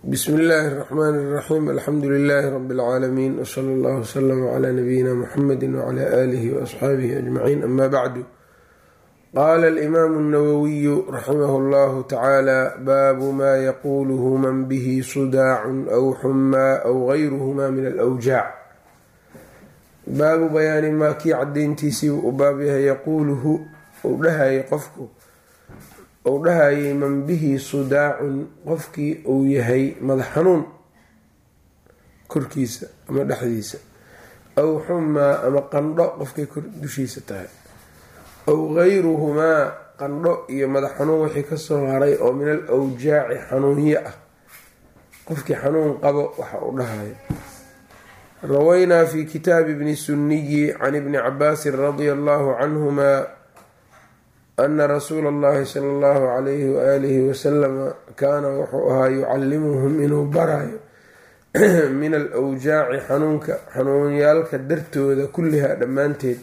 bsmi illaahi اraxmaan اraxiim alxamdu lilaahi rabi اlcaalamiin wsala allah wslama cla nabiyina muxamedi wcla aalihi waasxaabihi ajmaciin ama bacdu qaala alimaamu اnawowiyu raximah اllahu tacaala baabu ma yaquluhu man bihi sudaacun aw xumaa aw gayruhma min alwjaac baabu bayaani maa kii cadayntiisii u baab yahay yaquuluhu uu dhahayay qofku uu dhahayay man bihi sudaacun qofkii uu yahay madax xanuun. Korkiisa ama dhexdiisa. Aw xumaa ama qandho qofkay dushiisa tahay. Aw gayruhumaa qandho iyo madax xanuun wixii ka soo haray oo min al awjaaci xanuunyo ah. Qofkii xanuun qabo waxa uu dhahayo rawaynaa fi kitaabi bni sunniyi can ibni cabaasin radia allahu canhuma ana rasuula allahi sala allahu calayhi waaalihi wasalama kaana wuxuu ahaa yucallimuhum inuu barayo min alwjaaci xanuunka xanuunyaalka dartooda kullihaa dhammaanteed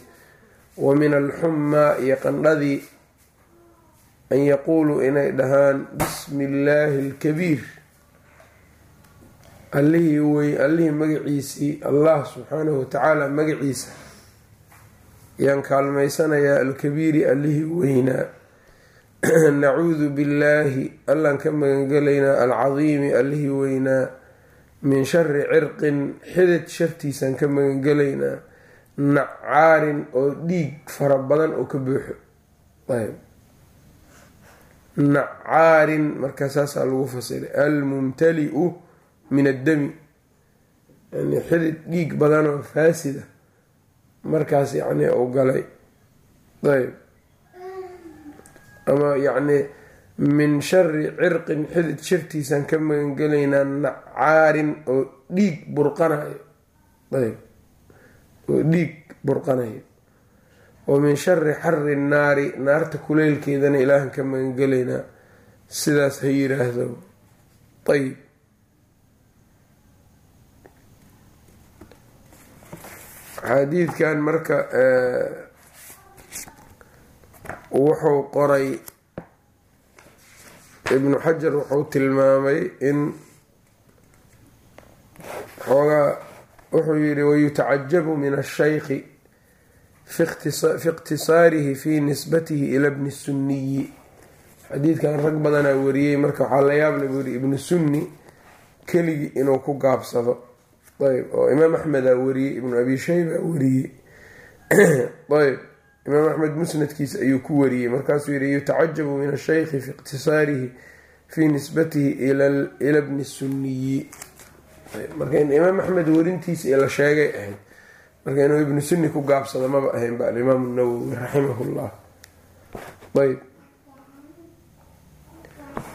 wa min alxumaa iyo qandhadii an yaquuluu inay dhahaan bismi illaahi alkabiir. Allihii wey allihii magaciisii allah subxaanahu watacaala magaciisa yaan kaalmaysanayaa alkabiiri allihii weynaa. Nacuudu billaahi allaan ka magangelaynaa alcadiimi allihii weynaa. Min shari cirqin xidid shartiisaan ka magangelaynaa. Nacaarin oo dhiig fara badan oo ka buuxo. Nacaarin markaa saasaa lagu fasiray almumtali-u min addami yani xidid dhiig badanoo faasida markaas yacni uu galay. Ayb. Ama yacni min shari cirqin xidid shartiisaan ka magangelaynaa nacaarin oo dhiig burqanayo. Ayb. Oo dhiig burqanayo. Wa min shari xari naari naarta kuleylkeedana ilaahan ka magangelaynaa. Sidaas ha yiraahdo. Ayb xadiidkan marka wuxuu qoray ibnu xajar wuxuu tilmaamay in xoogaa wuxuu yihi wayutacajabu min ashaykhi fi iqtisaarihi fi nisbatihi ila bni sunniyi. Xadiidkan rag badanaa wariyey marka waxaa la yaable buu yihi ibnu sunni keligii inuu ku gaabsado ayb oo imaam axmedaa wariyey ibnu abi shayba wariyey ayb imaam axmed musnadkiisa ayuu ku wariyey. Markaasuu yihi yutacajabu min ashaykhi fi iqtisaarihi fi nisbatihi ila bni sunniyi. Marka in imaam axmed warintiisa la sheegay ahayd marka inuu ibnu sunni ku gaabsado maba ahayn ba alimaam nawowi raximah llah ayb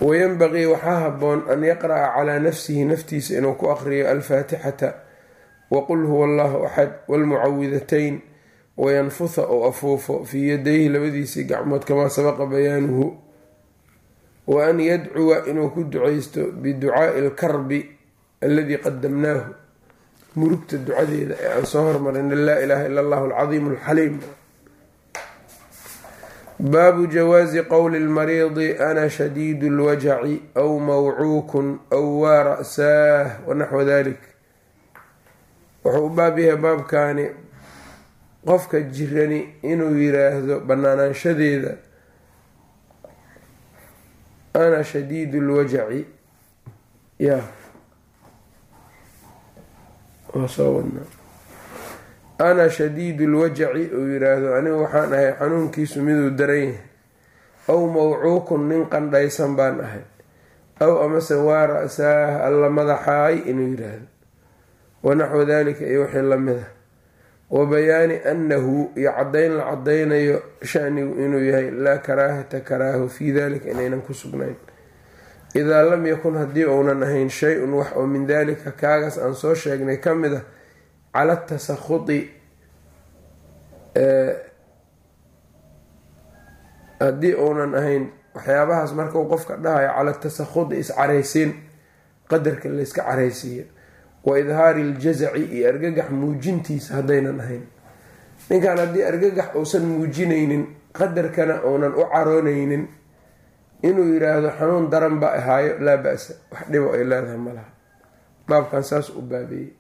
wayanbaqii waxaa haboon an yaqra'a calaa nafsihi naftiisa inuu ku aqriyo alfaatixata waqul huwa allahu axad waalmucawidatayn wayanfuha ou afuufo fii yadayhi labadiisii gacmood kamaa sabaqa bayaanuhu wa an yadcuwa inuu ku ducaysto biducaai alkarbi alladii qadamnaahu murugta ducadeeda ee aan soo hormarin laa ilaaha ila allahu alcadiimu alxaliim baabu jawaazi qowli lmariidi ana shadiidu lwajaci aw mawcuukun aw waa ra-saah wanaxwa dalik. Wuxuu u baab yahay baabkaani qofka jirani inuu yiraahdo banaanaanshadeeda ana shadiidu lwajaci. Ya soo wadnaa ana shadiidu lwajaci uu yiraahdo anigu waxaan ahay xanuunkiisu miduu daran yahay aw mawcuukun nin qandhaysan baan ahay. Aw amase waa ra-saah alla madaxaay inuu yiraahdo. Wanaxwu dalika iyo wixii la mid ah. Wa bayaani annahu iyo caddayn la caddaynayo shanigu inuu yahay laa karaahata karaaho fii dalika inaynan ku sugnayn. Idaa lam yakun haddii uunan ahayn shay-un wax oo min dalika kaagaas aan soo sheegnay ka mid ah cala tasakhuti haddii uunan ahayn waxyaabahaas markau qofka dhahayo cala tasakhuti iscaraysiin qadarka layska caraysiiyo. wa idhaari iljazaci iyo argagax muujintiisa haddaynan ahayn. Ninkan haddii argagax uusan muujinaynin qadarkana uunan u caroonaynin inuu yidhaahdo xanuun daran baa ahaayo laa ba-sa. Wax dhibo ay leedahay malaha. Baabkan saas u baabeeyey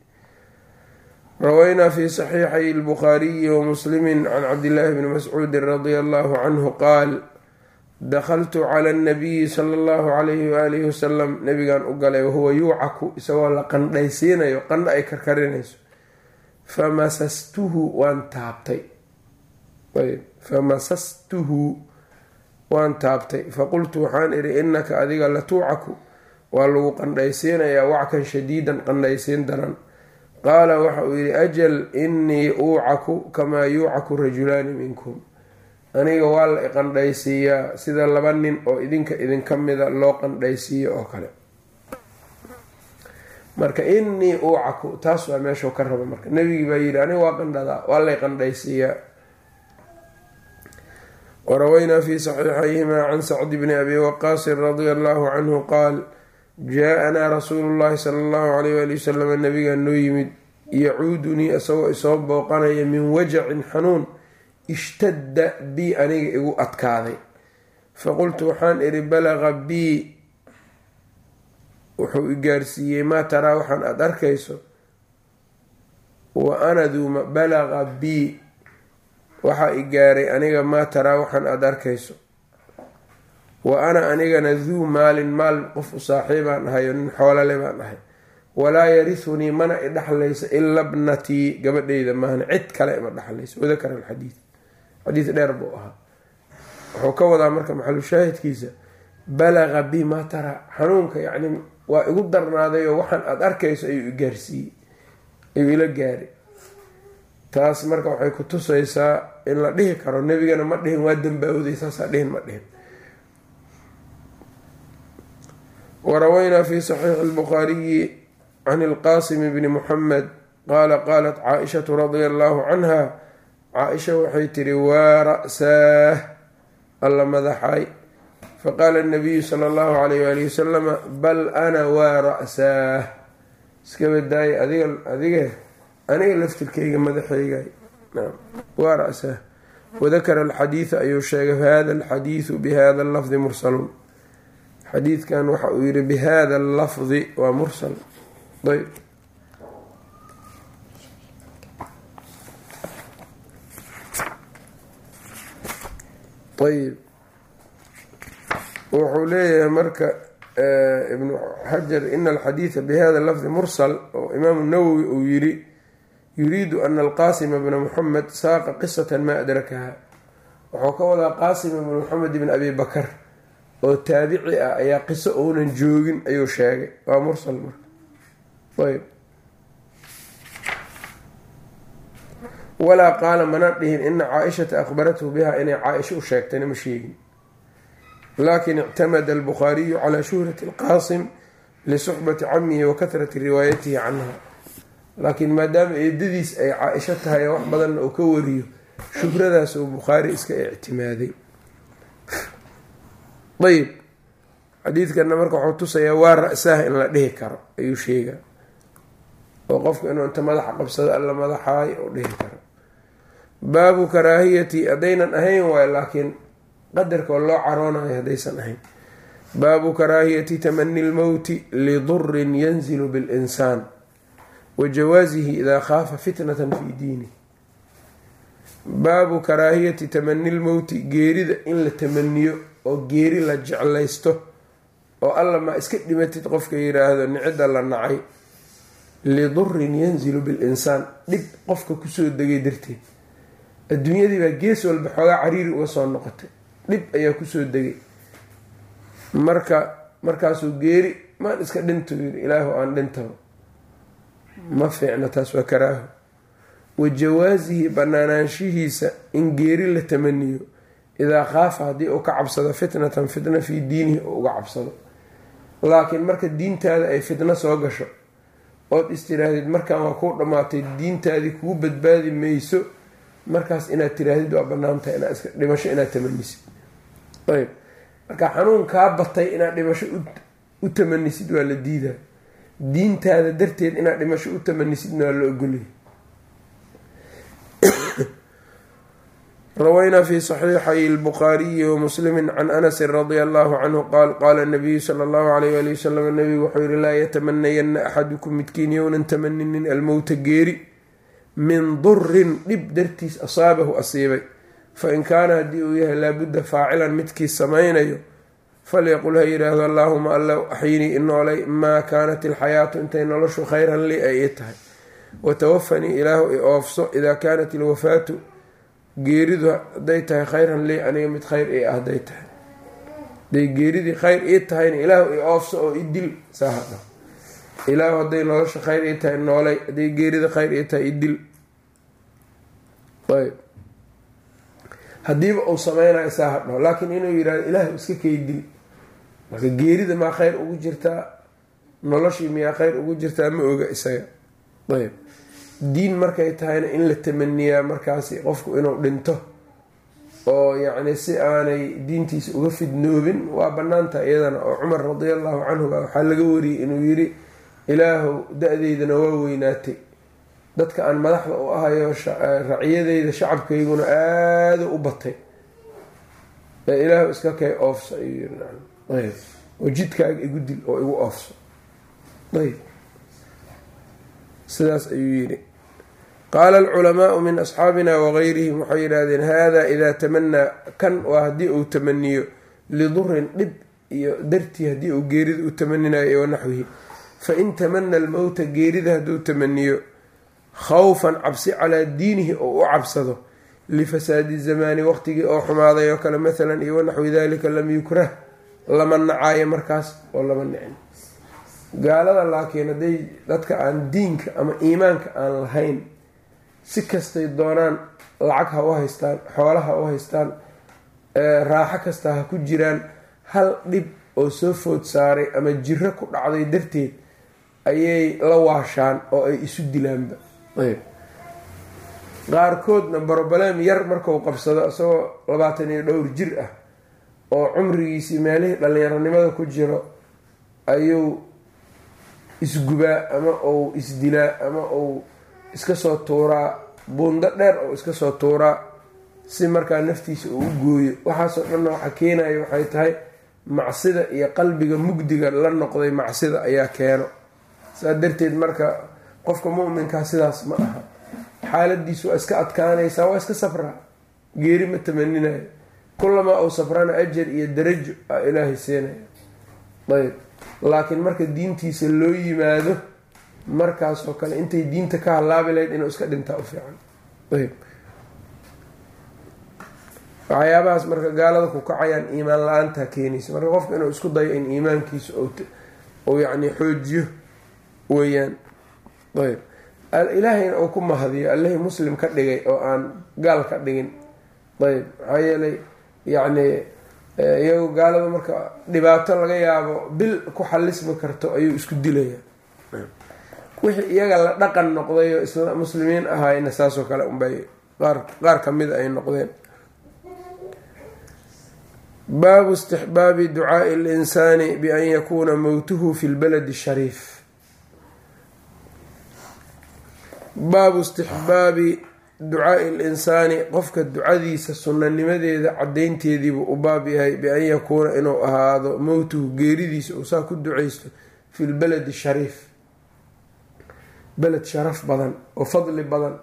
rawaynaa fi saxiixay lbukhaariyi wa muslimi can cabdillaahi bni mascuudi radia allahu canhu qaal dakhaltu cala annabiyi sala allahu calayhi waalihi wasalam nabigan u galay wahuwa yuucaku isagoo la qandhaysiinayo qandho ay karkarinayso. Famasastuhu waan taabtay. Famasastuhu waan taabtay. Faqultu waxaan idhi innaka adiga la tuucaku waa lagu qandhaysiinayaa wackan shadiidan qandhaysiin daran qaala waxa uu yidhi ajal innii uucaku kamaa yuucaku rajulaani minkum. Aniga waa la iqandhaysiiyaa sida laba nin oo idinka idinka mida loo qandhaysiiyo oo kale. Marka innii uucaku taas waa meeshuu ka raba marka. Nebigii baa yidhi aniga waa qandhadaa waa lay qandhaysiiyaa warawaynaa fi saxiixayhima can sacdi bni abi waqaasin radia allahu canhu qaal jaa-anaa rasuulu llahi sala allahu alayh waali wasalam nabigaa noo yimid yacuudunii isagoo isoo booqanaya min wajacin xanuun ishtadda bii aniga igu adkaaday. Faqultu waxaan idhi balaqa bii. Wuxuu i gaarsiiyey maa taraa waxaan aada arkayso? Wa ana duuma balaqa bii. Waxaa i gaaray aniga maa taraa waxaan aada arkayso wa ana anigana duu maalin maal qof u saaxiibaan ahay oo nin xoolale baan ahay. Walaa yarithunii mana i dhexlaysa ila bnatii gabadheyda maahna cid kale ima dhexlayso wadakara alxadiid xadiid dheer buu ahaa. Wuxuu ka wadaa marka maxalu shaahidkiisa balaqa bi maa taraa xanuunka yacni waa igu darnaaday oo waxaan aada arkayso ayuu gaarsiiyey. Ayuu ila gaaray. Taas marka waxay ku tusaysaa in la dhihi karo nebigana ma dhihin waa dambaawday saasaa dhihin ma dhihin warawaynaa fi saxiixi albukhaariyi can ilqaasimi bni muxamed qaala qaalat caaishatu radia allahu canha caa-isha waxay tiri waa ra-saah alla madaxay faqaala nabiyu sala allahu alayh waalihi wasalama bal ana waa ra-saah iska badaaya adiga adige aniga laftirkayga madaxayga waa ra-saah wadakara alxadiida ayuu sheegay hada alxadiidu bihada allafdi mursalun xadiidkan waxa uu yihi bihada allafdi waa mursal. Ayb ayb wuxuu leeyahay marka ibnu xajar ina alxadiida bihada lafdi mursal oo imaamu nawowi uu yiri yuriidu ana alqaasima bna muxamed saaqa qisatan maa adrakaha. Wuxuu ka wadaa qaasim ibn muxamed ibn abi bakar oo taabici ah ayaa qiso uunan joogin ayuu sheegay. Waa mursal marka. Ayb walaa qaala mana dhihin ina caaishata akhbarathu biha inay caaisha u sheegtayna ma sheegin. Lakin ictamada albukhaariyu calaa shuhrati alqaasim lisuxbati camihi wa kahrati riwaayatihi canha. Laakiin maadaama eedadiis ay caa-isho tahay wax badanna uu ka wariyo shuhradaas uu bukhaari iska ictimaaday ayb xadiidkana marka wuxuu tusayaa waa ra-saah in la dhihi karo ayuu sheegaa. Oo qofku inuu inta madaxa qabsado alla madaxaay u dhihi karo. Baabu karaahiyati haddaynan ahayn waayo laakiin qadarkoo loo caroonayo haddaysan ahayn. Baabu karaahiyati tamani lmowti lidurin yanzilu bilinsaan wa jawaasihi idaa khaafa fitnatan fii diinih baabu karaahiyati tamani lmowti geerida in la tamaniyo oo geeri la jeclaysto oo alla maa iska dhimatid qofka yiraahdo nicida la nacay. Lidurin yanzilu bilinsaan dhib qofka ku soo degay darteed. Adduunyadii baa gees walba xoogaa cariiri uga soo noqotay. Dhib ayaa ku soo degay. Marka markaasuu geeri maan iska dhinto yiri ilaahu aan dhintaba. Ma fiicna taas waa karaaho. Wa jawaasihi banaanaanshihiisa in geeri la tamaniyo idaa khaafa haddii uu ka cabsado fitnatan fitna fii diinihi oo uga cabsado laakiin marka diintaada ay fitno soo gasho ood istiraahdeed markaan waa kuu dhammaatay diintaadii kugu badbaadi mayso markaas inaad tiraahdid waa banaantahay dhimasho inaad tamanisid ayb marka xanuun kaa batay inaad dhimasho u tamanisid waa la diidaa diintaada darteed inaad dhimasho u tamanisidna waa la ogolyahy rawaynaa fi saxiixay lbukhaariyi wamuslimi can anasin radia allahu canhu qaal qaala nabiyu sala allahu alayh ali wasalam nabigu wuxuu yihi laa yatamanayanna axadukum midkiin yownan tamaninin almowta geeri min durin dhib dartiis asaabahu asiibay fain kaana haddii uu yahay laabudda faacilan midkii samaynayo falyaqul ha yidhaahdo allaahuma alla axyinii inoolay maa kaanat ilxayaatu intay noloshu khayran li ay ii tahay watawafanii ilaahu i oofso idaa kaanat ilwafaatu geeridu hadday tahay khayran lii aniga mid khayr ii ah hadday tahay. Haday geeridii khayr ii tahayna ilaahu i oofso oo i dil saahadha ilaahu hadday nolosha khayr ii tahay noolay hadday geerida khayr ii tahay i dil. Ayb. Haddiiba uu sameynayo saa hadhaho laakiin inuu yidhahdo ilaahu iska kay dil. Marka geerida maa khayr ugu jirtaa? Noloshii miyaa khayr ugu jirtaa? Ma oga isaga. Ayb diin markay tahayna in la tamaniyaa markaasi qofku inuu dhinto. Oo yacni si aanay diintiisa uga fidnoobin waa banaanta iyadana. Oo cumar radiallahu canhu baa waxaa laga wariyey inuu yiri ilaahu da-deydana waa weynaatay. Dadka aan madaxda u ahayo raciyadeyda shacabkayguna aada u batay. Ee ilaahu iska kay oofso ayuu yiri ayb. Oo jidkaaga igu dil oo igu oofso. Ayb. Sidaas ayuu yidhi qaala alculamaau min asxaabina wagayrihim waxay yidhaahdeen hada idaa tamanaa kan waa haddii uu tamaniyo lidurin dhib iyo dartii haddii uu geerida u tamaninayo wanaxwihi fain tamana almowta geerida hadduu tamaniyo khawfan cabsi calaa diinihi oo u cabsado lifasaadi zamaani waqtigii oo xumaaday oo kale mathalan iyo wanaxwi dalika lam yukrah lama nacaayo markaas oo lama nicin gaalada laakiin hadday dadka aan diinka ama iimaanka aan lahayn si kastay doonaan lacag ha u haystaan xoola ha u haystaan raaxo kasta ha ku jiraan hal dhib oo soo food saaray ama jiro ku dhacday darteed ayay la waashaan oo ay isu dilaanba. Qaarkoodna broblem yar markau qabsado isagoo labaatan iyo dhowr jir ah oo cumrigiisii meelihii dhallinyaronimada ku jiro ayuu isgubaa ama uu isdilaa ama uu iska soo tuuraa buundo dheer oo iska soo tuuraa si markaa naftiisa uu u gooyo. Waxaasoo dhanna waxa keenaya waxay tahay macsida iyo qalbiga mugdiga la noqday macsida ayaa keeno. Saa darteed marka qofka muminkaa sidaas ma aha. Xaaladiisu waa iska adkaanaysaa waa iska safraa geeri ma tamaninayo kulamaa uu safrana ajar iyo darajo a ilaahay seenaya. Ayb laakiin marka diintiisa loo yimaado markaasoo kale intay diinta ka halaabi lahayd inuu iska dhintaa u fiican. Ayb waxyaabahaas marka gaalada ku kacayaan iimaan la'aantaa keenaysa marka qofka inuu isku dayo in iimaankiisa uu yacni xoojiyo weeyaan. Ayb ilaahayna uu ku mahadiyo allihii muslim ka dhigay oo aan gaal ka dhigin. Ayb maxaa yeelay yacni iyagu gaalada marka dhibaato laga yaabo bil ku xalismi karto ayuu isku dilaya wixii iyaga la dhaqan noqday oo isla muslimiin ahaayna saasoo kale unbay qaar kamida ay noqdeen. Baabu istixbaabi ducaai linsaani bian yakuuna mowtuhu fi lbaladi shariif. Baabu istixbaabi ducaai linsaani qofka ducadiisa sunanimadeeda cadaynteediibuu u baab yahay bian yakuuna inuu ahaado mowtuhu geeridiisa uu saa ku ducaysto fi lbaladi shariif beled sharaf badan oo fadli badan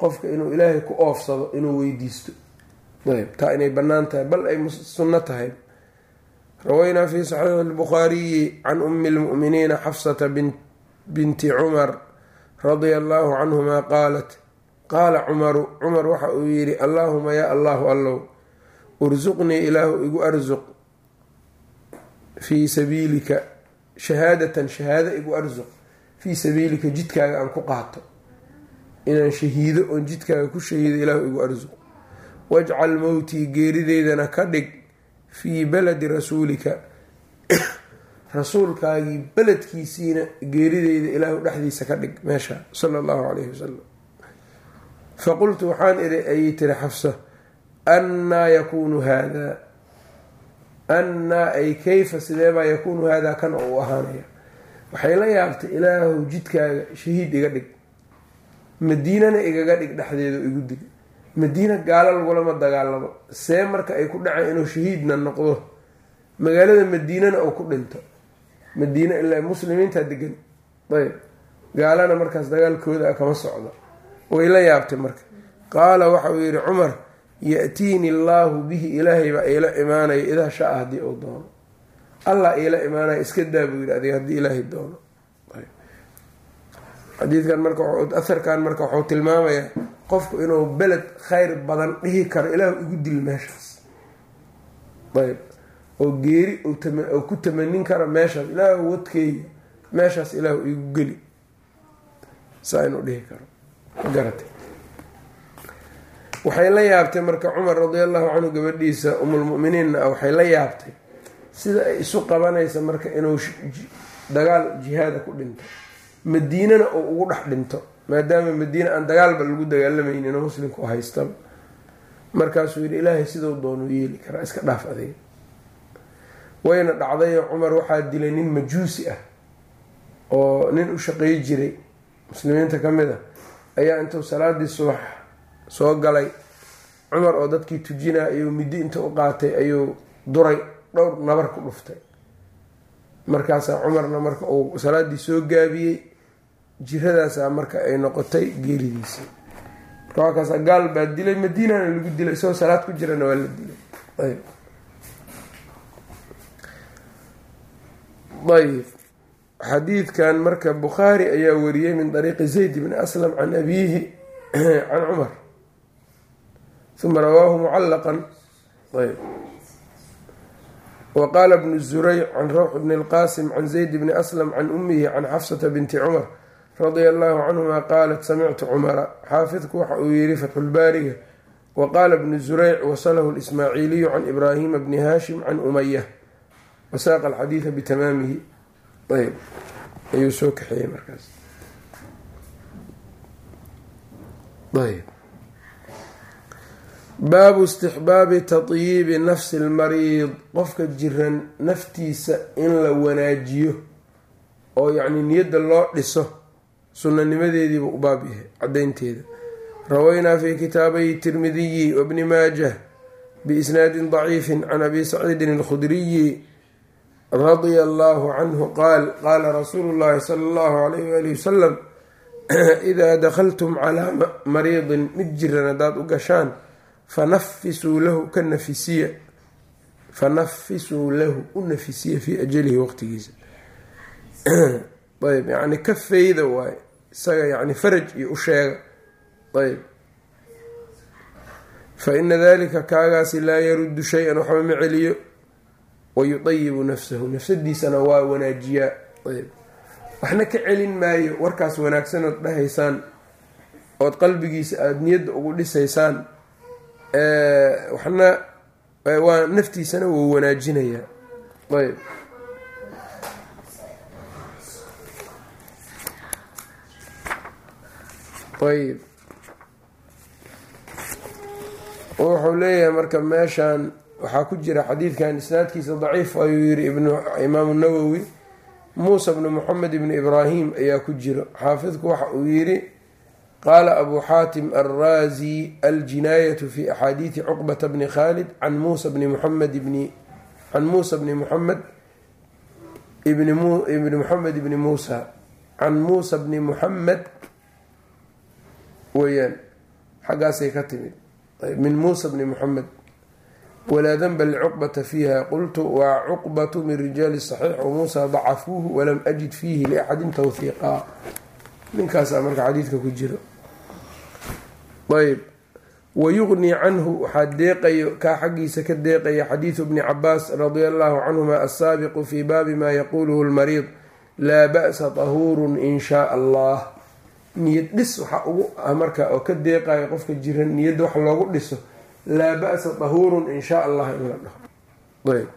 qofka inuu ilaahay ku oofsado inuu weydiisto. Taa inay bannaan tahay bal ay sunno tahay. Rawaynaa fi saxiixi lbukhaariyi can umi lmu'miniina xafsata binti cumar radia allahu canhuma qaalat qaala cumaru cumar waxa uu yidhi allaahuma yaa allahu allow ursuqnii ilaahu igu arsuq fii sabiilika shahaadatan shahaado igu arsuq fii sabiilika jidkaaga aan ku qaato. Inaan shahiido oon jidkaaga ku shahiido ilaahu igu arsuq wajcal mowtii geerideydana ka dhig fii baladi rasuulika. Rasuulkaagii beledkiisiina geerideyda ilaahu dhexdiisa ka dhig meesha sala allahu calayhi wasalam faqultu waxaan iri ayay tiri xafsa annaa yakuunu haadaa annaa ay kayfa sideebaa yakuunu haadaa kan oo u ahaanaya waxay la yaabtay ilaahu jidkaaga shahiid iga dhig. Madiinana igaga dhig dhexdeeda igu dil madiina gaalo lagulama dagaalamo. See marka ay ku dhaceen inuu shahiidna noqdo. Magaalada madiinana uu ku dhinto. Madiina ilaa muslimiintaa degan ayb. Gaalana markaas dagaalkooda kama socdo. Way la yaabtay marka. Qaala waxa uu yidhi cumar ya-tiini allaahu bihi ilaahay baa iila imaanaya idaa shaa haddii uu doono allah iila imaanaya iska daa buu yidhi adiga haddii ilaahay doono. Xadiidkan marka aharkan marka wuxuu tilmaamayaa qofku inuu beled khayr badan dhihi karo ilaahu igu dil meeshaas. Ayb. Oo geeri oo ku tamanin karo meeshaas ilaahu wadkeyga meeshaas ilaahu igu geli. Saa inuu dhihi karo. Ma garatay. Waxay la yaabtay marka cumar radi allahu canhu gabadhiisa umulmuminiinna waxay la yaabtay sida ay isu qabanaysa marka inuu dagaal jihaada ku dhinto. Madiinana uu ugu dhex dhinto maadaama madiina aan dagaalba lagu dagaalamaynin muslimku haystaba markaasuu yidhi ilaahay siduu doonuu yeeli karaa iska dhaaf adiga wayna dhacdayo cumar waxaa dilay nin majuusi ah oo nin u shaqeey jiray. Muslimiinta ka mid a ayaa intuu salaadii subax soo galay cumar oo dadkii tujinaa ayuu middi inta u qaatay ayuu duray dhowr nabar ku dhuftay. Markaasaa cumarna marka uu salaadii soo gaabiyey jiradaasaa marka ay noqotay geeridiisii marka waakaasaa gaal baa dilay madiinana lagu dilay isagoo salaad ku jirana waa la dilay. Ayb. Xadiidkan marka bukhaari ayaa wariyey min dariiqi zayd bni aslam can abiihi can cumar. Uma rawaahu mucallaqan. Ayb wa qaala bnu zurayc can rawx bni اlqasim can zayd bni aslam can umihi can xafsata binti cumar radia allahu canhuma qaalat samictu cumara xaafidku waxa uu yihi fatxulbaariga wa qaala bnu zurayc wasalahu lismaaciiliyu can ibraahima bni haashim can umaya wasaaqa alxadiida bitamaamihi ayb ayuu soo kaxeeyey markaas. Ayb baabu istixbaabi tatyiibi nafsi lmariid qofka jiran naftiisa in la wanaajiyo oo yacni niyadda loo dhiso sunanimadeediiba u baab yahay caddaynteeda. Rawaynaa fi kitaabayi tirmidiyi wabni maajah biisnaadin daciifin can abi saciidin alkhudriyi radia allahu canhu qaal qaala rasuulu llahi sala allahu alayh waali wasalam idaa dakhaltum calaa mariidin mid jiran haddaad u gashaan fanafisuu lahu ka nafisiya. Fanafisuu lahu u nafisiya fii ajalihi waqtigiisa. Ayb yani ka fayda waaye isaga yani faraj iyo u sheega. Ayb fa ina dalika kaagaasi laa yaruddu shay-an waxba ma celiyo. Wayudayibu nafsahu. Nafsadiisana waa wanaajiyaa. Ayb waxna ka celin maayo warkaas wanaagsanood dhahaysaan. Ood qalbigiisa aada niyadda ugu dhisaysaan waxna waa naftiisana wuu wanaajinayaa. Ayb. Ayb. Wuxuu leeyahay marka meeshan waxaa ku jira xadiidkan isnaadkiisa daciif ayuu yiri imaamu nawowi muusa bnu moxamed ibni ibraahim ayaa ku jiro xaafidku waxa uu yiri qaala abu xaatim alraazi aljinaayatu fi axaadiidi cuqbata bni khaalid can muusa bni muxamed bni can muusa bni muxamed ibni muxamed ibni muusa can muusa bni muxamed weyaan xaggaasay ka timid min muusa bni muxamed walaa danba licuqbata fiiha qultu waa cuqbatu min rijaali saxiix wamuusa dacafuuhu walam ajid fiihi liaxadin tawhiiqaa ninkaasaa marka xadiidka ku jiro. Ayb wayugnii canhu waxaa deeqayo kaa xaggiisa ka deeqaya xadiidu bni cabaas radia allahu canhuma asaabiqu fii baabi maa yaquuluhu lmariid laa ba'sa tahuurun in shaa allah niyad dhis waxaa ugu ah marka oo ka deeqayo qofka jiran niyadda wax loogu dhiso laa ba'sa tahuurun in shaa allah in la dhaho. Ayb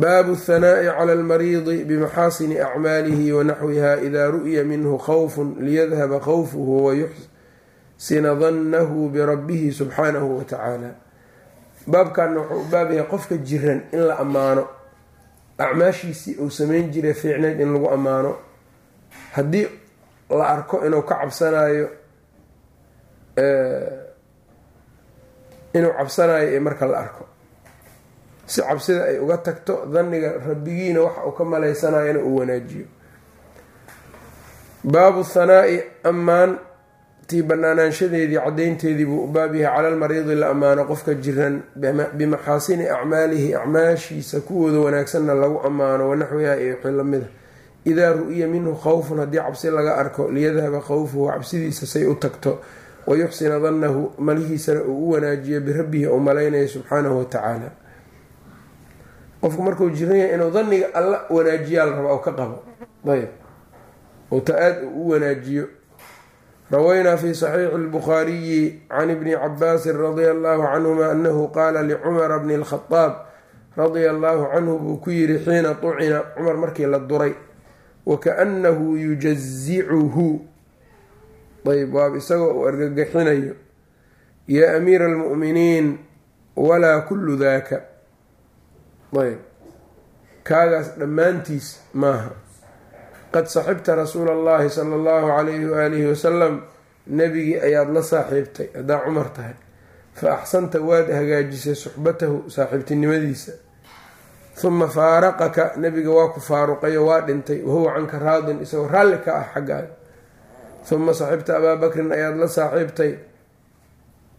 baabu اthanaa'i cala almariidi bimaxaasini acmaalihi wanaxwiha ida ru'ya minhu khawfun liyadhaba khawfuhu wayuxsina dannahu birabbihi subxaanahu watacaala baabkanna wuxuu u baab yahay qofka jiran in la ammaano acmaashiisii uu sameyn jiray fiicneyd in lagu ammaano haddii la arko inuu ka cabsanayo inuu cabsanayo ee marka la arko si cabsida ay uga tagto dhanniga rabbigiina waxa uu ka malaysanayana uu wanaajiyo. Baabu hanaa-i ammaan tii banaanaanshadeedii caddaynteedii buu baab yahay cala almariidi la ammaano qofka jiran bimaxaasini acmaalihi acmaashiisa kuwooda wanaagsanna lagu ammaano wanaxwiha iyo wixii lamida idaa ru-iya minhu khawfun haddii cabsi laga arko liyadhaba khawfuhu cabsidiisa say u tagto wayuxsina dannahu malihiisana uu u wanaajiyo birabbihi ou malaynayo subxaanahu watacaala qofku markuu jiran yahay inuu daniga alla wanaajiyaa la raba oo ka qabo. Ayb oo ta aada u wanaajiyo. Rawaynaa fi saxiixi lbukhaariyi can ibni cabaasin radia allahu canhuma anahu qaala licumara bni lkhadaab radia allahu canhu buu ku yidhi xiina tucina cumar markii la duray wakaanahu yujazicuhu ayb waab isagoo uu argagaxinayo yaa amiira almu'miniin walaa kullu daaka ayb kaagaas dhammaantiis maaha. Qad saxibta rasuula allahi sala allahu calayhi waalihi wasalam nebigii ayaad la saaxiibtay haddaa cumar tahay. Fa axsanta waad hagaajisay suxbatahu saaxiibtinimadiisa. Huma faaraqaka nebiga waa ku faaruqayo waa dhintay wahuwa canka raadin isagoo raalli ka ah xaggaaga huma saxibta abaa bakrin ayaad la saaxiibtay.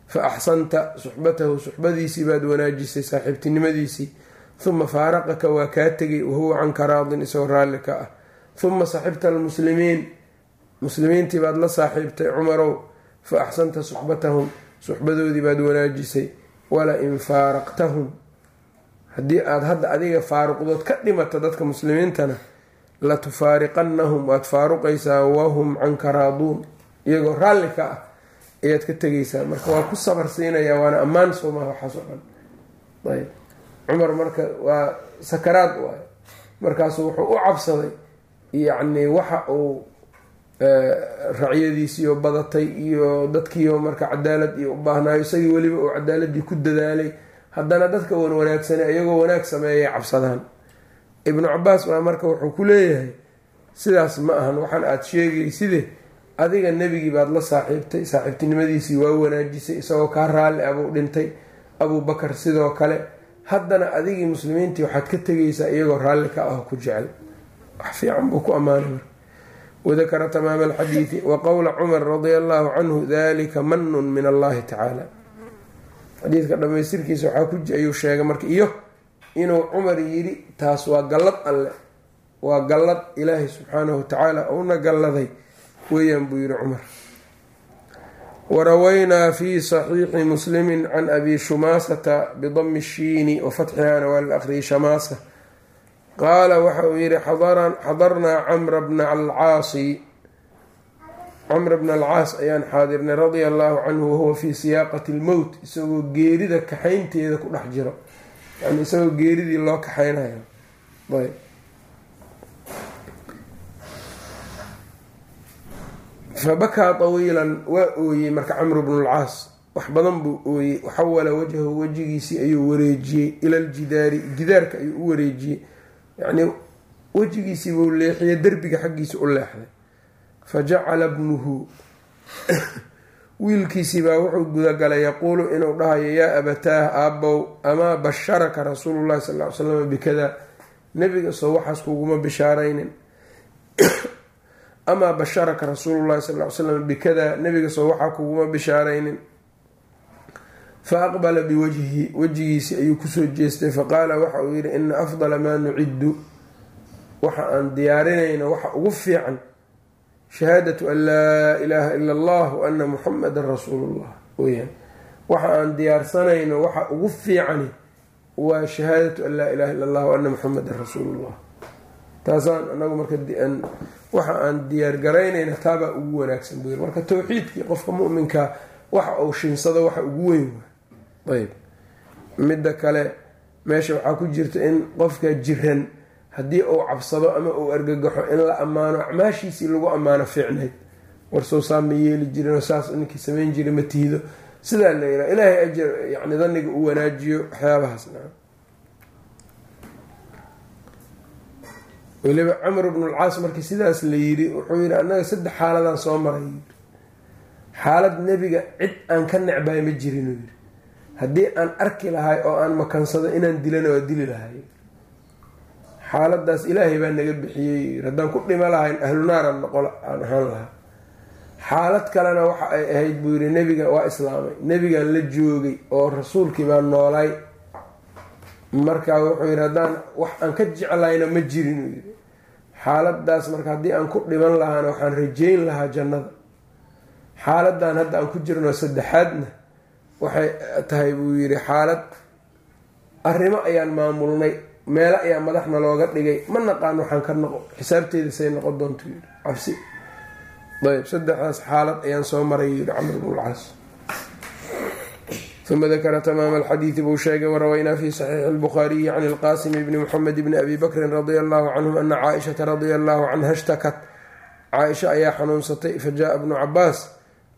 Fa axsanta suxbatahu suxbadiisii baad wanaajisay saaxiibtinimadiisii huma faaraqaka waa kaa tegay wahuwa canka raadin isagoo raalli ka ah huma saxibta almuslimiin muslimiintii baad la saaxiibtay cumarow fa axsanta suxbatahum suxbadoodii baad wanaajisay wala in faaraqtahum haddii aada hadda adiga faaruqdood ka dhimato dadka muslimiintana la tufaariqannahum waad faaruqaysaa wahum canka raaduun iyagoo raalli ka ah ayaad ka tegaysaa marka waa ku sabar siinayaa waana ammaan soomaha waxaas oo dhan ayb cumar marka waa sakaraad waay markaasu wuxuu u cabsaday yacni waxa uu racyadiisiioo badatay iyo dadkiioo marka cadaalad iyo u baahnaayo isagii weliba uu cadaaladii ku dadaalay haddana dadka wan wanaagsanay iyagoo wanaag sameeyay cabsadaan. Ibnu cabaas baa marka wuxuu ku leeyahay sidaas ma ahan waxaan aada sheegayside adiga nebigii baad la saaxiibtay saaxiibtinimadiisii waa wanaajisay isagoo kaa raalli abuu dhintay. Abuu bakar sidoo kale haddana adigii muslimiintii waxaad ka tegaysaa iyagoo raalli ka ah ku jecel. Wax fiican buu ku ammaanay marka wadakara tamaama alxadiidi wa qowla cumar radia allahu canhu dalika manun min allahi tacaala. Xadiidka dhamaystirkiisa waxaa ayuu sheegay marka iyo inuu cumar yidhi taas waa gallad alle. Waa gallad ilaahay subxaanahu watacaala uuna galladay. Weeyaan buu yihi cumar warawaynaa fi saxiixi muslimi can abi shumaasata bidami shiini wafatxihana waa la aqriyay shamaasa qaala waxa uu yihi xadarnaa camra bna alcaasi camr bna alcaas ayaan xaadirnay radia allahu canhu wahuwa fii siyaaqati lmowt isagoo geerida kaxaynteeda ku dhex jiro yani isagoo geeridii loo kaxaynayo ayb fabakaa tawiilan waa ooyey marka camru bnu lcaas wax badan buu ooyey waxawala wajhahu wejigiisii ayuu wareejiyey ila ljidaari jidaarka ayuu u wareejiyey yacnii wejigiisii buu leexiyey derbiga xaggiisa u leexday fa jacala bnuhu wiilkiisii baa wuxuu gudagalay yaquulu inuu dhahayo yaa abataah aabbow amaa basharaka rasuulu llahi sal ly slam bikada nebiga soo waxaas kuguma bishaaraynin amaa basharaka rasuulu llahi sal ly slam bikada nebiga soo waxaa kuguma bishaaraynin fa aqbala biwajhi wejigiisii ayuu ku soo jeestay faqaala waxa uu yidhi ina afdala maa nuciddu waxa aan diyaarinayno waxa ugu fiican shahaadatu an laa ilaaha ila allah wa ana muxamadan rasuulullah weyaan waxa aan diyaarsanayno waxa ugu fiicani waa shahaadatu an laa ilaha illa allah wa ana muxamadan rasuulullah taasaan anagu marka waxa aan diyaargaraynayna taabaa ugu wanaagsan buu yiri marka towxiidkii qofka muminka waxa uu shinsado waxa ugu weyn wa ayb. Midda kale meesha waxaa ku jirta in qofka jiran haddii uu cabsado ama uu argagaxo in la ammaano acmaashiisii lagu ammaano fiicnayd. Warsoo saa ma yeeli jirinoo saas ninkii samayn jiray ma tihido. Sidaa la yiraa ilaahay ajar yani daniga uu wanaajiyo waxyaabahaas weliba camr bnu lcaas markii sidaas la yiri wuxuu yihi annaga saddex xaaladaan soo maray. Xaalad nebiga cid aan ka necbahay ma jirin uu yiri haddii aan arki lahay oo aan makansado inaan dilana waa dili lahay. Xaaladaas ilaahay baa naga bixiyey haddaan ku dhimo lahayn ahlunaaraan noqol aan ahaan lahaa. Xaalad kalena waxa ay ahayd buu yidhi nebiga waa islaamay. Nebigaan la joogay oo rasuulkii baa noolay markaa wuxuu yidhi haddaan wax aan ka jeclayna ma jirin uu yidhi. Xaaladaas marka haddii aan ku dhiman lahaana waxaan rajeyn lahaa jannada. Xaaladan hadda aan ku jirno saddexaadna waxay tahay buu yidhi xaalad arrimo ayaan maamulnay meelo ayaa madaxna looga dhigay ma naqaan waxaan ka noqo xisaabteeda say noqon doonto yidhi. Cabsi. Ayb saddexdaas xaalad ayaan soo maray yidhi camr bn lcaas uma dakara tamaama alxadiidi buu sheegay warawaynaa fi saxiixi lbukhaariyi can ilqaasimi bni muxamed bni abi bakrin radia allahu canhum ana caaishata radia allahu canha ishtakat caaisha ayaa xanuunsatay fajaءa bnu cabaas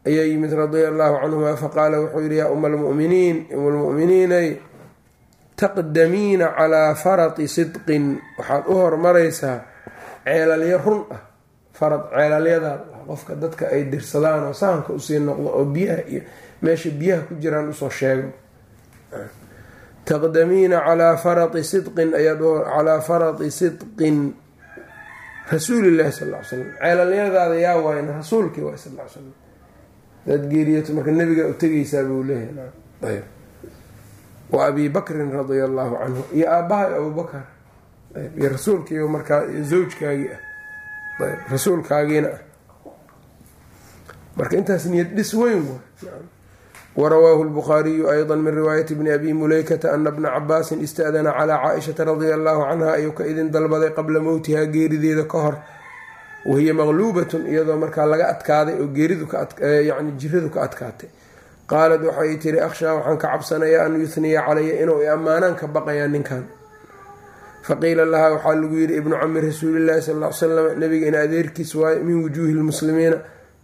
ayaa yimid radia allahu canhuma faqaala wuxuu yihi yaa uma lmuminiin umlmuminiinay taqdamiina calaa farati sidqin waxaad u hormaraysaa ceelalyo run ah farad ceelalyadaad qofka dadka ay dirsadaan oo sahanka u sii noqdo oo biyaha iyo meesha biyaha ku jiraan u soo sheego. Taqdamiina calaa farati sidqin ayaad calaa farati sidqin. Rasuulillahi sal ly slam ceelalyadaada yaa waayna rasuulkii waay sal l slam daad geeriyato marka nabigaa u tegaysaa buu leeyahay wa abi bakrin radia allahu canhu iyo aabbahay abubakar iyo rasuulkii markaa zawjkaagii ah. Rasuulkaagiina ah. Marka intaas niyad dhis weyn warawaahu lbukhaariyu ayضa min riwaayati bni abi mulaykata ana bna cabaasin ista'dana calaa caaishata radia allahu canha ayuu ka idin dalbaday qabla mowtihaa geerideeda ka hor wahiya maqluubatun iyadoo markaa laga adkaaday oo geeridu yani jiradu ka adkaatay qaalad waxay tiri akhshaa waxaan ka cabsanayaa an yuhniya calaya inuu i ammaanaan ka baqayaa ninkan faqiila lahaa waxaa lagu yidhi ibnu cami rasuulillahi sal l salam nabiga in adeerkiis waayo min wujuuhi lmuslimiina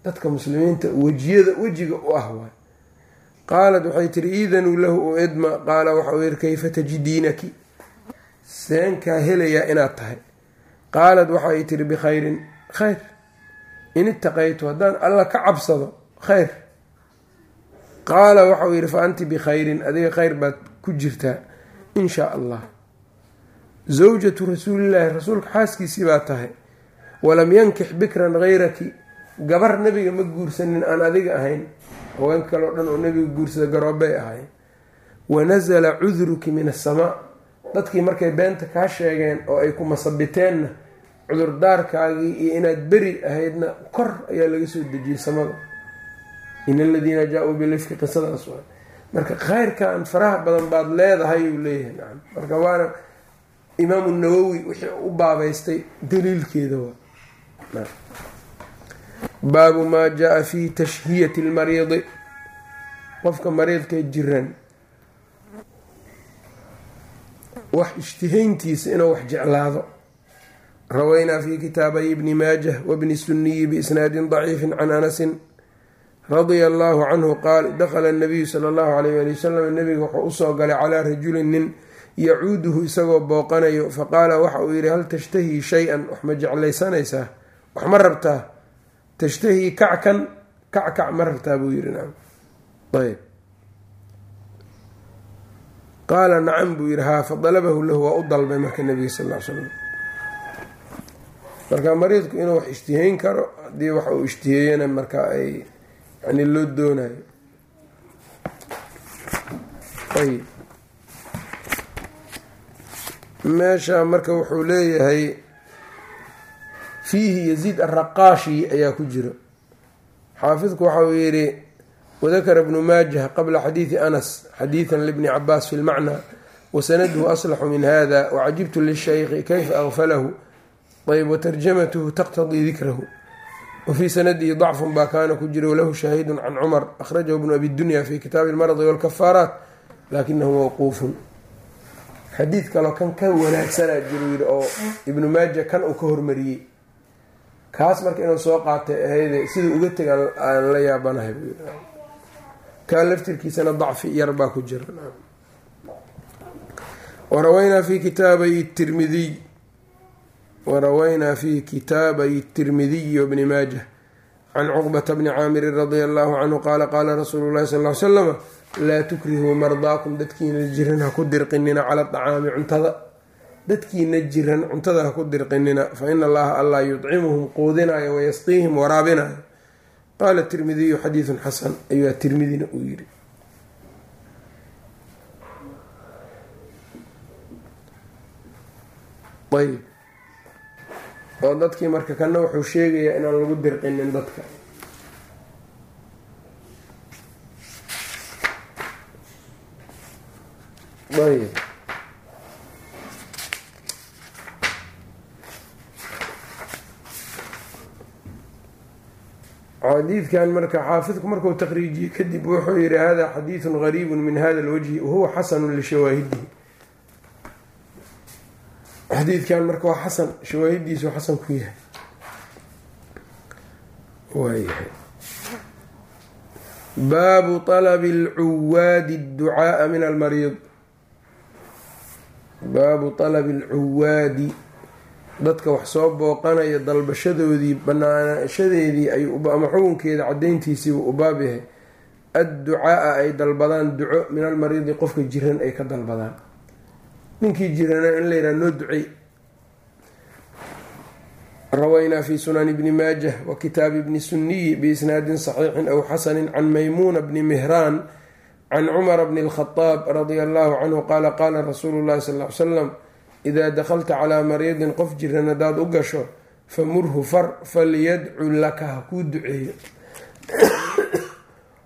dadka muslimiinta wejiyada wejiga u ah waay qaalad waxay tiri iidanuu lahu u idma qaala waxau yiri kayfa tajidiinaki? Seenkaa helayaa inaad tahay. Qaalad waxay tiri bikhayrin khayr. In itaqaytu haddaan alla ka cabsado. Khayr. Qaala waxau yidhi fa anti bikhayrin adiga khayr baad ku jirtaa in shaa allah. Zawjatu rasuulillaahi rasuulka xaaskiisii baa tahay. Walam yankix bikran hayraki gabar nebiga ma guursanin aan adiga ahayn haweenka kale o dhan oo nebiga guursada garoobay ahayn wanasala cuduruki min asamaa dadkii markay beenta kaa sheegeen oo ay ku masabiteenna cudurdaarkaagii iyo inaad beri ahaydna kor ayaa laga soo dejiyey samada. In aladiina jaa-uu bilifki qisadaas waa marka kheyrkan faraha badan baad leedahay uu leeyahay nacam marka waana imaamu nawowi wixii u baabeystay daliilkeeda waa baabu maa jaa fi tashhiyati lmariidi qofka mariidka jiran wax ishtihayntiisa inuu wax jeclaado. Rawaynaa fi kitaabay ibni maajah wabni suniyi biisnaadin daciifin can anasin radia allahu canhu qaal dakhala nabiyu sala allahu alayh ali wasalam nabiga wuxuu u soo galay calaa rajulin nin yacuuduhu isagoo booqanayo faqaala waxa uu yidhi hal tashtahii shay-an? Wax ma jeclaysanaysaa? Wax ma rabtaa tashtahii kackan kackac ma rabtaa buu yidhi nacam ayb qaala nacam buu yidhi haa fadalabahu lahu waa u dalbay marka nabiga sal l slam marka mariidku inuu wax ishtihayn karo haddii waxa uu ishtiheeyana marka ay yani loo doonayo. Ayb meesha marka wuxuu leeyahay fiihi yaziid araqaashi ayaa ku jiro xaafidku waxauu yidhi wadakara bnu maajah qabla xadiidi anas xadiidan libni cabaas fi lmacna wasanaduhu aslaxu min hada wacajibtu lishaykhi kayfa akfalahu ayb watarjamatuhu taqtadii dikrahu wafii sanadihi dacfun baa kaana ku jira walahu shaahidun can cumar akhrajahu bnu abi dunya fi kitaabi almaradi walkafaaraat lakinahu mawquufun. Xadiid kaloo kan ka wanaagsanaa jiru yidhi oo ibnu maaja kan uu ka hormariyey kaas marka inuu soo qaatay ahayde siduu uga tega aan la yaabanahay. Kaa laftirkiisana dacfi yar baa ku jira. Warawaynaa fi kitaabay tirmidiy warawaynaa fi kitaabay tirmidiy wbni maajah. Can cuqbata bni caamirin radia allahu canhu qaala qaala rasuulu llahi sal ly slama laa tukrihuu mardaakum dadkiina jiran ha ku dirqinina cala acaami cuntada dadkiina jiran cuntada ha ku dirqinina fa ina allaha allah yudcimuhum quudinaya wayasqiihim waraabinaya qaala tirmidiyu xadiidun xasan ayuu tirmidina uu yiri ayb oo dadkii marka kana wuxuu sheegayaa inaan lagu dirqinin dadka. Ayb xadiidkan marka xaafidku marku taqriijiyey kadib wuxuu yihi hada xadiidun gariibun min hada lwajhi wahuwa xasanun lishawaahidihi xadiidkan marka waa xasan shawaahidiisu xasan ku yahay. Waayahay baabu alabi alcuwaadi ducaaa min almariid. Baabu alabi alcuwaadi dadka wax soo booqanaya dalbashadoodii banaanashadeedii ama xukunkeeda cadayntiisiibuu u baab yahay. Adducaaa ay dalbadaan duco min almariidi qofka jiran ay ka dalbadaan. Ninkii jirana in la yidhaha noo ducey rawaynaa fi sunan bni maajah wa kitaabi bni suniyi biisnaadin saxiixin aw xasanin can maymuuna bni mihraan can cumara bni اlkhadaab radia allahu canhu qaala qaala rasuulu llahi sal ly slam idaa dakhalta calaa mariidin qof jiran haddaad u gasho famurhu far falyadcu laka ha kuu duceeyo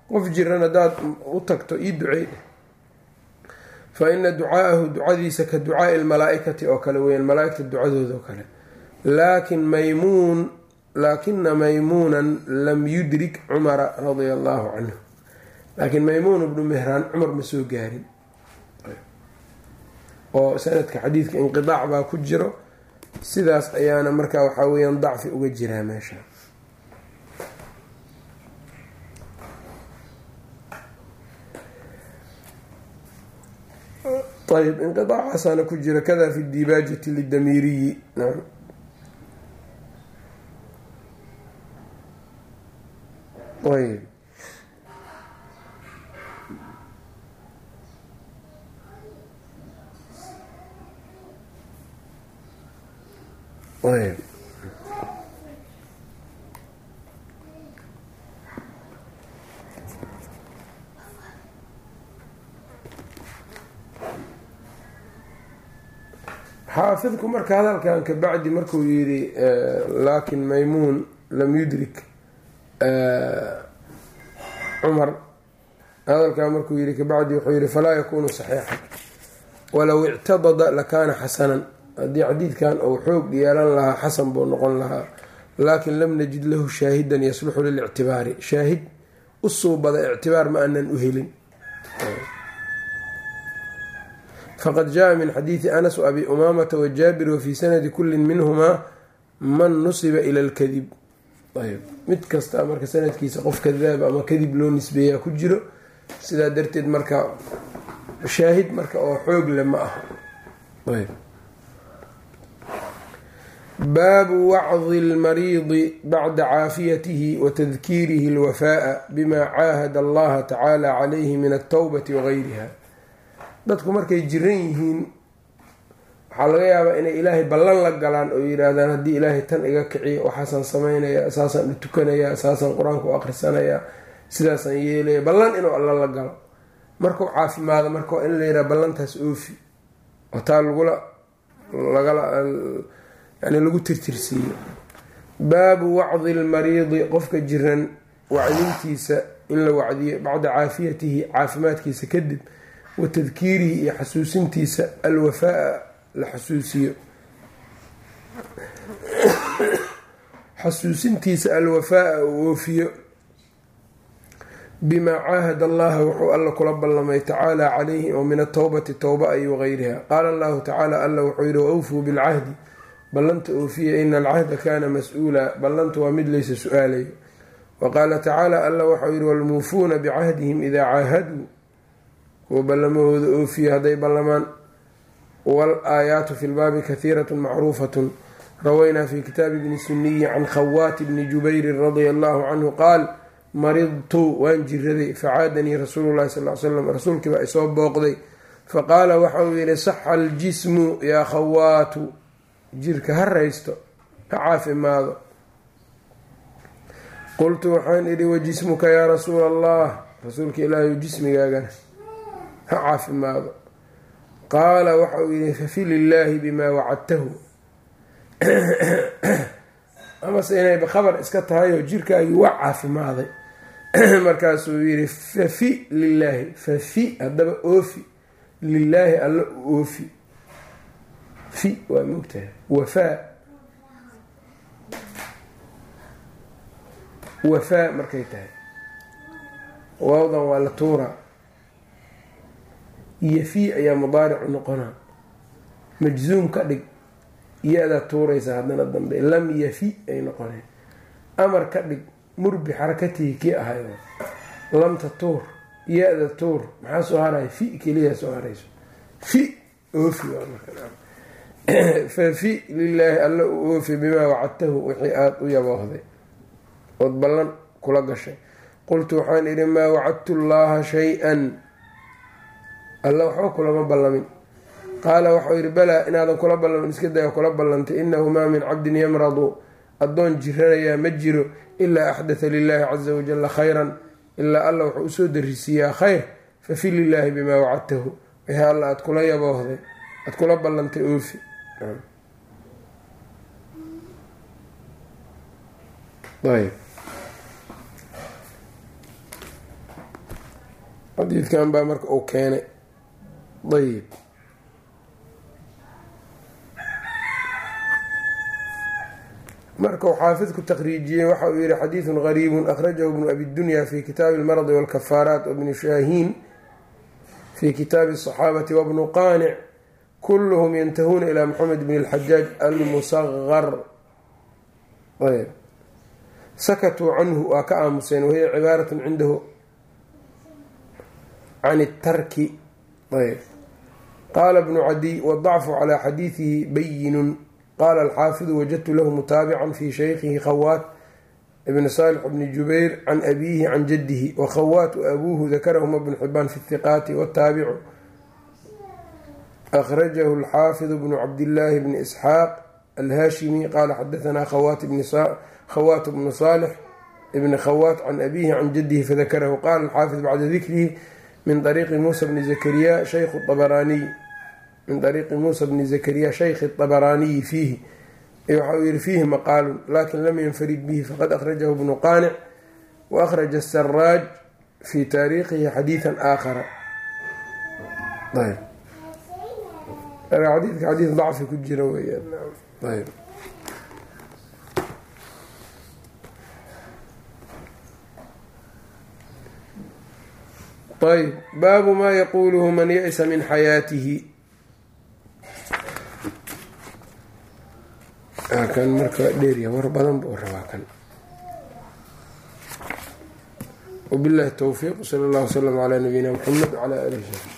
qof jiran haddaad u tagto ii duceey fa ina ducaa'ahu ducadiisa ka ducaai lmalaa-ikati oo kale weyaan malaa-igta ducadooda oo kale laakin maymuun laakina maymuunan lam yudrik cumara radia allahu canhu laakiin maymuun bnu mehraan cumar ma soo gaarin oo sanadka xadiidka inqidaac baa ku jiro sidaas ayaana markaa waxaa weyaan dacfi uga jiraa meesha. Ayb inqiaacaasana ku jira kada fi dibaajati lidamiiriyi. Nam ayb ayb xaafidku marka hadalkan kabacdi markuu yidhi laakin maymuun lam yudrik cumar. Hadalkan markuu yihi kabacdi wuxuu yihi falaa yakunu saxiixan. Walow ictadada lakaana xasanan haddii xadiidkan uu xoog yeelan lahaa xasan buu noqon lahaa. Laakin lam najid lahu shaahidan yasluxu lilictibaari. Shaahid u suubada ictibaar ma aanan u helin. Faqad jaa min xadiidi anas abi umaamata wajaabir wafii sanadi kulli minhumaa man nusiba ila lkadib ayb mid kasta marka sanadkiisa qof kadaab ama kadib loo nisbeeyaa ku jiro sidaa darteed marka shaahid marka oo xoog le ma ayb baabu wacdi lmariidi bacda caafiyatihi wa tadkiirihi alwafaaa bima caahada allaha tacaala calayhi min altawbati wagayriha dadku markay jiran yihiin waxaa laga yaabaa inay ilaahay ballan la galaan oo yiraahdaan haddii ilaahay tan iga kiciyo waxaasaan samaynayaa saasaan u tukanayaa saasaan qur'aanka u akhrisanayaa sidaasaan yeelaya ballan inuu alla la galo. Markuu caafimaado marka in la yiraha ballantaas oofi oo taa lagula lagala yani lagu tirtirsiiyo. Baabu wacdi lmariidi qofka jiran wacdintiisa in la wacdiyo bacda caafiyatihi caafimaadkiisa kadib wa tadkiirihi iyo xasuusintiisa alwafaa la xasuusiyo. Xasuusintiisa alwafaa uu oofiyo bimaa caahad allaha wuxuu alla kula ballamay tacaala calayhi oo min atowbati towba ay wagayriha qaala allahu tacaala alla wuxuu yihi waawfuu bilcahdi ballanta oofiya ina alcahda kaana mas'uula ballantu waa mid laysa su'aalayo wa qaala tacaala alla waxau yihi walmuufuuna bicahdihim idaa caahaduu. Kuwa ballamahooda oofiya hadday ballamaan. Wal aayaatu fi lbaabi kahiiratun macruufatun. Rawaynaa fi kitaabi bni suniyi can khawaati bni jubayrin radia allahu canhu qaal maridtu waan jiraday facaadanii rasuulu llahi sal l slam rasuulkiibaa isoo booqday. Faqaala waxa uu yihi saxa aljismu yaa khawaatu jirka ha raysto ha caafimaado. Qultu waxaan idhi wajismuka yaa rasuula allah rasuulka ilaahay jismigaagana ha caafimaado. Qaala waxa uu yihi fafi lilaahi bimaa wacadtahu. Amase inayba khabar iska tahayoo jirkaagii waa caafimaaday. Markaasuu yihi fafi lilaahi fafi haddaba oofi. Lilaahi alla u oofi fi waa mogtahay wafaa wafaa markay tahay. Waawdan waa la tuuraa yafi ayaa mudaaricu noqonaa majzuum ka dhig. Ya-daa tuuraysa haddana dambe. Lam yafi ay noqoneen. Amar ka dhig. Murbi xarakatihi kii ahay lamta tuur. Ya-da tuur. Maxaa soo haraya fi keliyaa soo harayso. Fi. Oofi fa fi lilaahi alla u oofi bimaa wacadtahu wixii aada u yaboohday. Ood ballan kula gashay. Qultu waxaan idhi maa wacadtu llaha shay-an. Alla waxba kulama ballamin. Qaala waxau yidhi balaa inaadan kula ballamin iska daya kula ballantay. Inahu maa min cabdin yamradu. Addoon jiranayaa ma jiro ilaa axdatha lilaahi caza wajalla khayran. Ilaa alla wuxuu u soo darisiiyaa khayr. Fafi lilaahi bimaa wacadtahu. Wixii alla aada kula yaboohday aada kula ballantay oofi ayb xadiidkan baa marka uu keenay. Ayb marka uu xaafidku taqriijiyey waxa uu yihi xadiidun gariibun akhrajahu bnu abi dunya fi kitaabi almaradi walkafaaraat wabni shaahiin fi kitaabi asaxaabati wabnu qaanic kulluhum yantahuuna ilaa maxamed bn اlxajaaj almusaqar ayb sakatuu canhu waa ka aamuseen wahiya cibaarat cindahu can اtarki ayb qaala bnu cadiy wadacfu calaa xadiidihi bayinun qaala alxaafidu wajadtu lahu mutaabican fi shaykhihi khawaat ibni saalix bni jubayr can abiihi can jaddihi wakhawaatu abuuhu dakarahuma bnu xibaan fi hiqaati wataabicu akhrajahu alxaafidu bnu cabdillaahi bni isxaaq alhaashimi qaala xadahanaa khawaat bnu saalix ibni khawaat can abiihi can jaddihi fadakarahu qaala alxaafid bacda dikrihi min ariiqi muusa bni zakariya shaykhu abaraaniy min ariiqi muusa bni zakariya shaykhi abaraaniyi fiihi waxa uu yihi fiihi maqaalun laakiin lam yanfarid bihi faqad akhrajahu bnu qaanic wa akhraja asaraaj fi taariikhihi xadiidan aakhara xadiidka xadiid dacfi ku jira weyaan ayb. Baabu maa yaquuluhu man ya-sa min xayaatihi kan marka dheerya war badan buu rabaa kan. Wabillahi towfiiq sala allah wslam calaa nabiyina mxamed wcala alihi